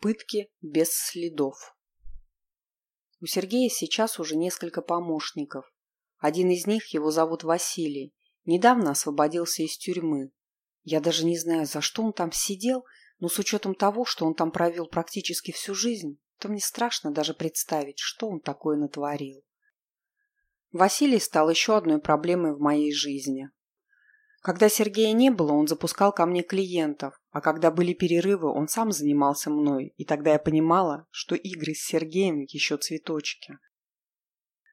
Пытки без следов. У Сергея сейчас уже несколько помощников. Один из них, его зовут Василий, недавно освободился из тюрьмы. Я даже не знаю, за что он там сидел, но с учетом того, что он там провел практически всю жизнь, то мне страшно даже представить, что он такое натворил. Василий стал еще одной проблемой в моей жизни. Когда Сергея не было, он запускал ко мне клиентов, а когда были перерывы, он сам занимался мной, и тогда я понимала, что игры с Сергеем еще цветочки.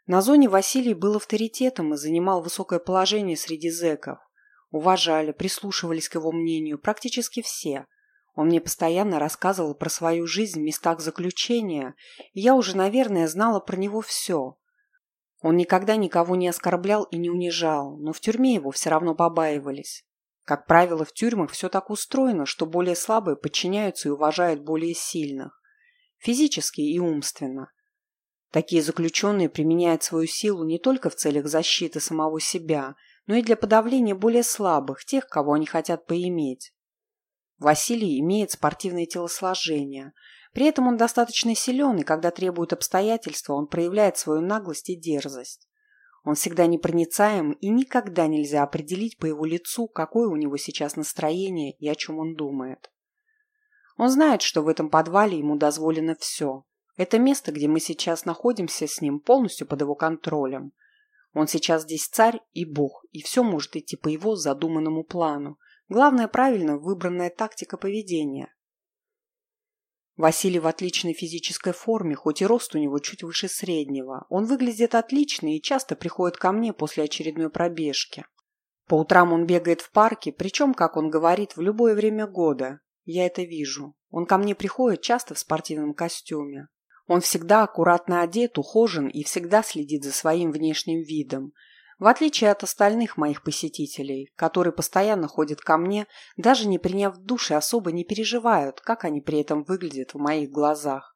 На зоне Василий был авторитетом и занимал высокое положение среди зэков. Уважали, прислушивались к его мнению практически все. Он мне постоянно рассказывал про свою жизнь в местах заключения, и я уже, наверное, знала про него все. Он никогда никого не оскорблял и не унижал, но в тюрьме его все равно побаивались. Как правило, в тюрьмах все так устроено, что более слабые подчиняются и уважают более сильных. Физически и умственно. Такие заключенные применяют свою силу не только в целях защиты самого себя, но и для подавления более слабых, тех, кого они хотят поиметь. Василий имеет спортивное телосложение – при этом он достаточно силен, и когда требуют обстоятельства, он проявляет свою наглость и дерзость. Он всегда непроницаем, и никогда нельзя определить по его лицу, какое у него сейчас настроение и о чем он думает. Он знает, что в этом подвале ему дозволено все. Это место, где мы сейчас находимся с ним, полностью под его контролем. Он сейчас здесь царь и бог, и все может идти по его задуманному плану. Главное, правильно выбранная тактика поведения. Василий в отличной физической форме, хоть и рост у него чуть выше среднего. Он выглядит отлично и часто приходит ко мне после очередной пробежки. По утрам он бегает в парке, причем, как он говорит, в любое время года. Я это вижу. Он ко мне приходит часто в спортивном костюме. Он всегда аккуратно одет, ухожен и всегда следит за своим внешним видом. В отличие от остальных моих посетителей, которые постоянно ходят ко мне, даже не приняв душ особо не переживают, как они при этом выглядят в моих глазах.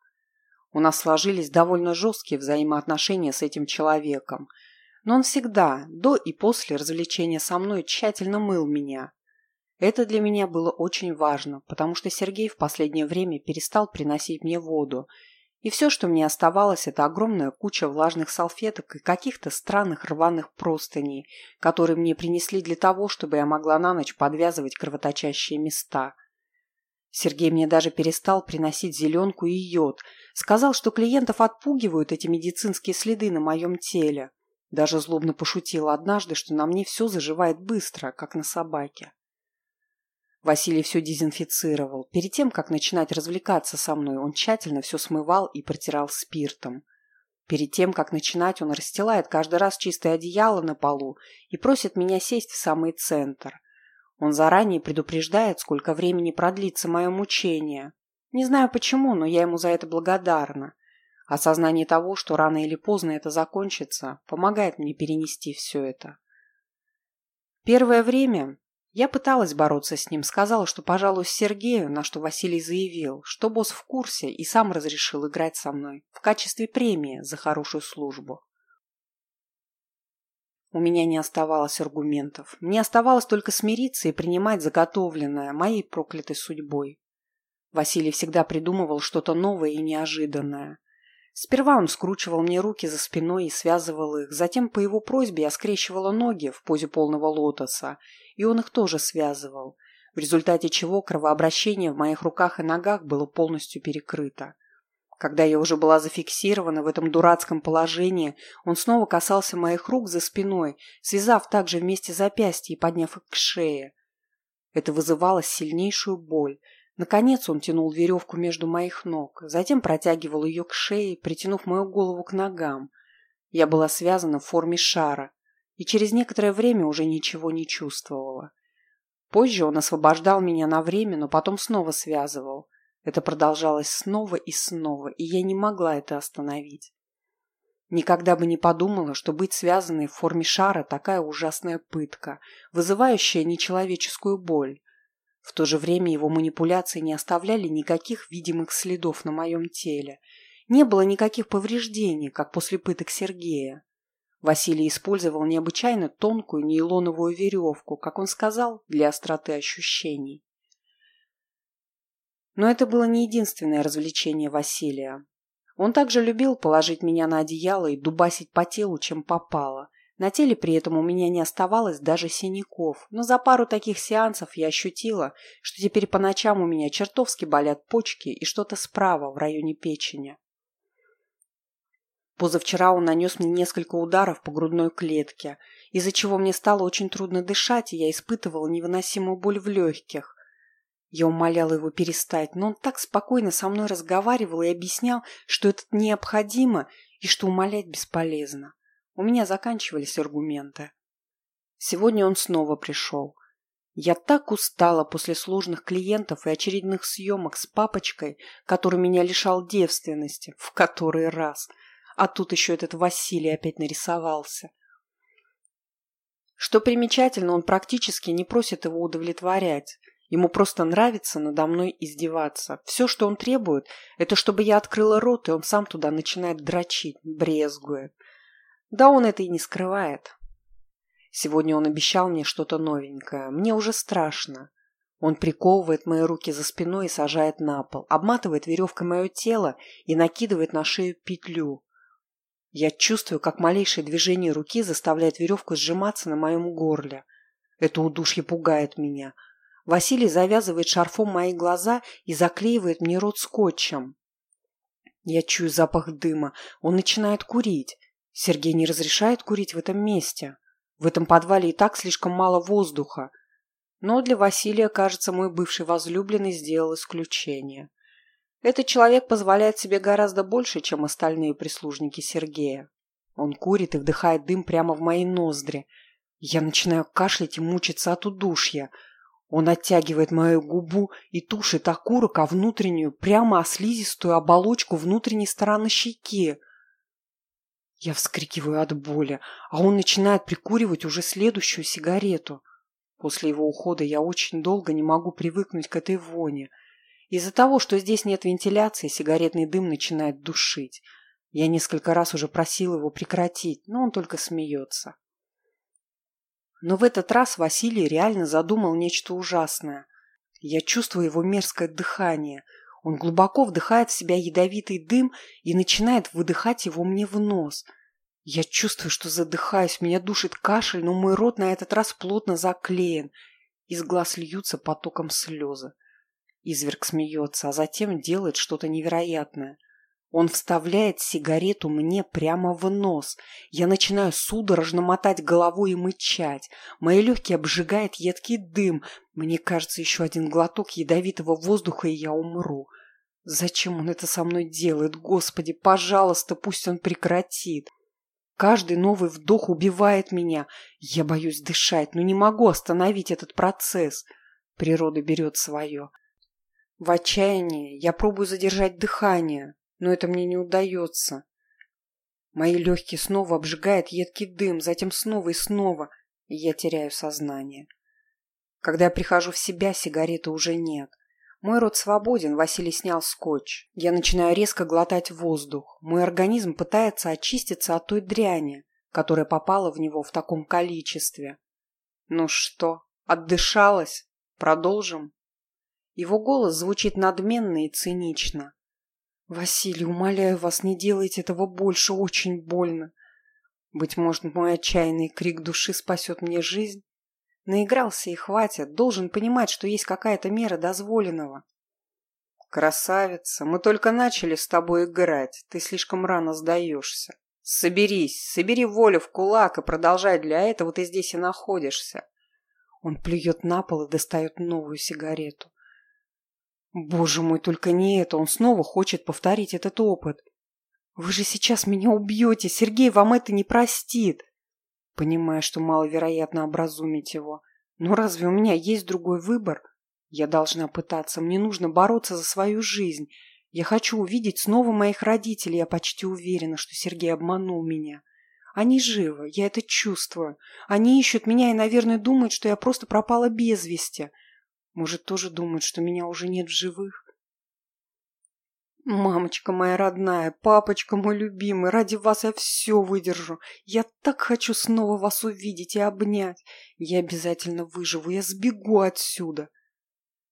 У нас сложились довольно жесткие взаимоотношения с этим человеком, но он всегда, до и после развлечения со мной, тщательно мыл меня. Это для меня было очень важно, потому что Сергей в последнее время перестал приносить мне воду и все, что мне оставалось, это огромная куча влажных салфеток и каких-то странных рваных простыней, которые мне принесли для того, чтобы я могла на ночь подвязывать кровоточащие места. Сергей мне даже перестал приносить зеленку и йод. Сказал, что клиентов отпугивают эти медицинские следы на моем теле. Даже злобно пошутил однажды, что на мне все заживает быстро, как на собаке. Василий все дезинфицировал. Перед тем, как начинать развлекаться со мной, он тщательно все смывал и протирал спиртом. Перед тем, как начинать, он расстилает каждый раз чистое одеяло на полу и просит меня сесть в самый центр. Он заранее предупреждает, сколько времени продлится мое мучение. Не знаю почему, но я ему за это благодарна. Осознание того, что рано или поздно это закончится, помогает мне перенести все это. Первое время я пыталась бороться с ним, сказала, что пожалуюсь Сергею, на что Василий заявил, что босс в курсе и сам разрешил играть со мной в качестве премии за хорошую службу. У меня не оставалось аргументов. Мне оставалось только смириться и принимать заготовленное моей проклятой судьбой. Василий всегда придумывал что-то новое и неожиданное. Сперва он скручивал мне руки за спиной и связывал их, затем по его просьбе я скрещивала ноги в позе полного лотоса и он их тоже связывал, в результате чего кровообращение в моих руках и ногах было полностью перекрыто. Когда я уже была зафиксирована в этом дурацком положении, он снова касался моих рук за спиной, связав также вместе запястья и подняв их к шее. Это вызывало сильнейшую боль. Наконец он тянул веревку между моих ног, затем протягивал ее к шее, притянув мою голову к ногам. Я была связана в форме шара, и через некоторое время уже ничего не чувствовала. Позже он освобождал меня на время, но потом снова связывал. Это продолжалось снова и снова, и я не могла это остановить. Никогда бы не подумала, что быть связанной в форме шара такая ужасная пытка, вызывающая нечеловеческую боль. В то же время его манипуляции не оставляли никаких видимых следов на моем теле. Не было никаких повреждений, как после пыток Сергея. Василий использовал необычайно тонкую нейлоновую веревку, как он сказал, для остроты ощущений. Но это было не единственное развлечение Василия. Он также любил положить меня на одеяло и дубасить по телу, чем попало. На теле при этом у меня не оставалось даже синяков, но за пару таких сеансов я ощутила, что теперь по ночам у меня чертовски болят почки и что-то справа в районе печени. Позавчера он нанес мне несколько ударов по грудной клетке, из-за чего мне стало очень трудно дышать, и я испытывала невыносимую боль в легких. Я умоляла его перестать, но он так спокойно со мной разговаривал и объяснял, что это необходимо и что умолять бесполезно. У меня заканчивались аргументы. Сегодня он снова пришел. Я так устала после сложных клиентов и очередных съемок с папочкой, который меня лишал девственности в который раз. А тут еще этот Василий опять нарисовался. Что примечательно, он практически не просит его удовлетворять. Ему просто нравится надо мной издеваться. Все, что он требует, это чтобы я открыла рот, и он сам туда начинает дрочить, брезгует. Да он это и не скрывает. Сегодня он обещал мне что-то новенькое. Мне уже страшно. Он приковывает мои руки за спиной и сажает на пол, обматывает веревкой мое тело и накидывает на шею петлю. Я чувствую, как малейшее движение руки заставляет веревку сжиматься на моем горле. Это удушье пугает меня – Василий завязывает шарфом мои глаза и заклеивает мне рот скотчем. Я чую запах дыма. Он начинает курить. Сергей не разрешает курить в этом месте. В этом подвале и так слишком мало воздуха. Но для Василия, кажется, мой бывший возлюбленный сделал исключение. Этот человек позволяет себе гораздо больше, чем остальные прислужники Сергея. Он курит и вдыхает дым прямо в мои ноздри. Я начинаю кашлять и мучиться от удушья – он оттягивает мою губу и тушит окурок, а внутреннюю, прямо о слизистую оболочку внутренней стороны щеки. Я вскрикиваю от боли, а он начинает прикуривать уже следующую сигарету. После его ухода я очень долго не могу привыкнуть к этой воне. Из-за того, что здесь нет вентиляции, сигаретный дым начинает душить. Я несколько раз уже просил его прекратить, но он только смеется. Но в этот раз Василий реально задумал нечто ужасное. Я чувствую его мерзкое дыхание. Он глубоко вдыхает в себя ядовитый дым и начинает выдыхать его мне в нос. Я чувствую, что задыхаюсь, меня душит кашель, но мой рот на этот раз плотно заклеен. Из глаз льются потоком слезы. Изверг смеется, а затем делает что-то невероятное – он вставляет сигарету мне прямо в нос. Я начинаю судорожно мотать головой и мычать. Мои легкие обжигает едкий дым. Мне кажется, еще один глоток ядовитого воздуха, и я умру. Зачем он это со мной делает? Господи, пожалуйста, пусть он прекратит. Каждый новый вдох убивает меня. Я боюсь дышать, но не могу остановить этот процесс. Природа берет свое. В отчаянии я пробую задержать дыхание, но это мне не удается. Мои легкие снова обжигает едкий дым, затем снова и снова, и я теряю сознание. Когда я прихожу в себя, сигареты уже нет. Мой рот свободен, Василий снял скотч. Я начинаю резко глотать воздух. Мой организм пытается очиститься от той дряни, которая попала в него в таком количестве. Ну что, отдышалась? Продолжим? Его голос звучит надменно и цинично. «Василий, умоляю вас, не делайте этого больше, очень больно. Быть может, мой отчаянный крик души спасет мне жизнь? Наигрался и хватит, должен понимать, что есть какая-то мера дозволенного». «Красавица, мы только начали с тобой играть, ты слишком рано сдаешься. Соберись, собери волю в кулак и продолжай, для этого ты здесь и находишься». Он плюет на пол и достает новую сигарету. Боже мой, только не это, он снова хочет повторить этот опыт. Вы же сейчас меня убьете, Сергей вам это не простит. Понимая, что маловероятно образумить его. Но разве у меня есть другой выбор? Я должна пытаться, мне нужно бороться за свою жизнь. Я хочу увидеть снова моих родителей, я почти уверена, что Сергей обманул меня. Они живы, я это чувствую. Они ищут меня и, наверное, думают, что я просто пропала без вести. Может, тоже думают, что меня уже нет в живых? «Мамочка моя родная, папочка мой любимый, ради вас я все выдержу. Я так хочу снова вас увидеть и обнять. Я обязательно выживу, я сбегу отсюда».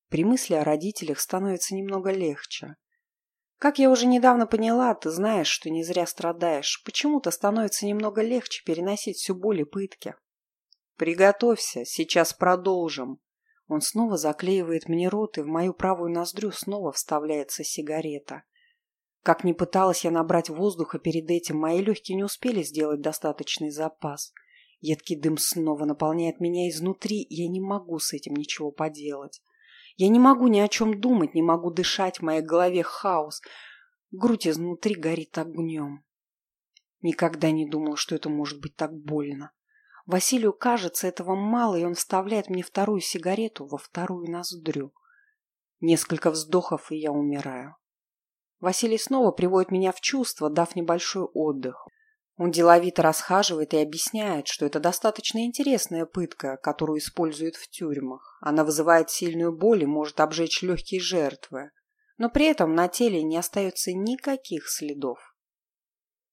При мысли о родителях становится немного легче. Как я уже недавно поняла, ты знаешь, что не зря страдаешь. Почему-то становится немного легче переносить всю боль и пытки. Приготовься, сейчас продолжим. Он снова заклеивает мне рот, и в мою правую ноздрю снова вставляется сигарета. Как ни пыталась я набрать воздуха перед этим, мои легкие не успели сделать достаточный запас. Едкий дым снова наполняет меня изнутри, и я не могу с этим ничего поделать. Я не могу ни о чем думать, не могу дышать, в моей голове хаос. Грудь изнутри горит огнем. Никогда не думал, что это может быть так больно. Василию кажется этого мало, и он вставляет мне вторую сигарету во вторую ноздрю. Несколько вздохов, и я умираю. Василий снова приводит меня в чувство, дав небольшой отдых. Он деловито расхаживает и объясняет, что это достаточно интересная пытка, которую используют в тюрьмах. Она вызывает сильную боль и может обжечь легкие жертвы. Но при этом на теле не остается никаких следов.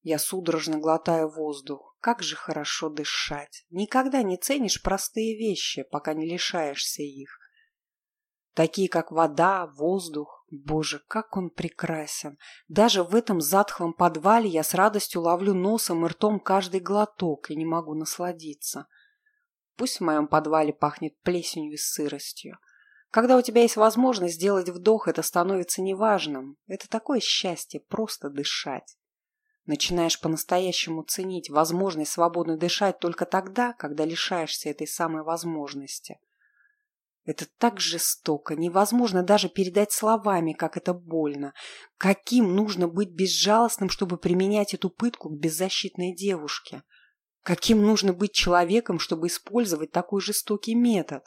Я судорожно глотаю воздух. Как же хорошо дышать. Никогда не ценишь простые вещи, пока не лишаешься их. Такие, как вода, воздух, Боже, как он прекрасен! Даже в этом затхлом подвале я с радостью ловлю носом и ртом каждый глоток и не могу насладиться. Пусть в моем подвале пахнет плесенью и сыростью. Когда у тебя есть возможность сделать вдох, это становится неважным. Это такое счастье просто дышать. Начинаешь по-настоящему ценить возможность свободно дышать только тогда, когда лишаешься этой самой возможности. Это так жестоко, невозможно даже передать словами, как это больно. Каким нужно быть безжалостным, чтобы применять эту пытку к беззащитной девушке? Каким нужно быть человеком, чтобы использовать такой жестокий метод?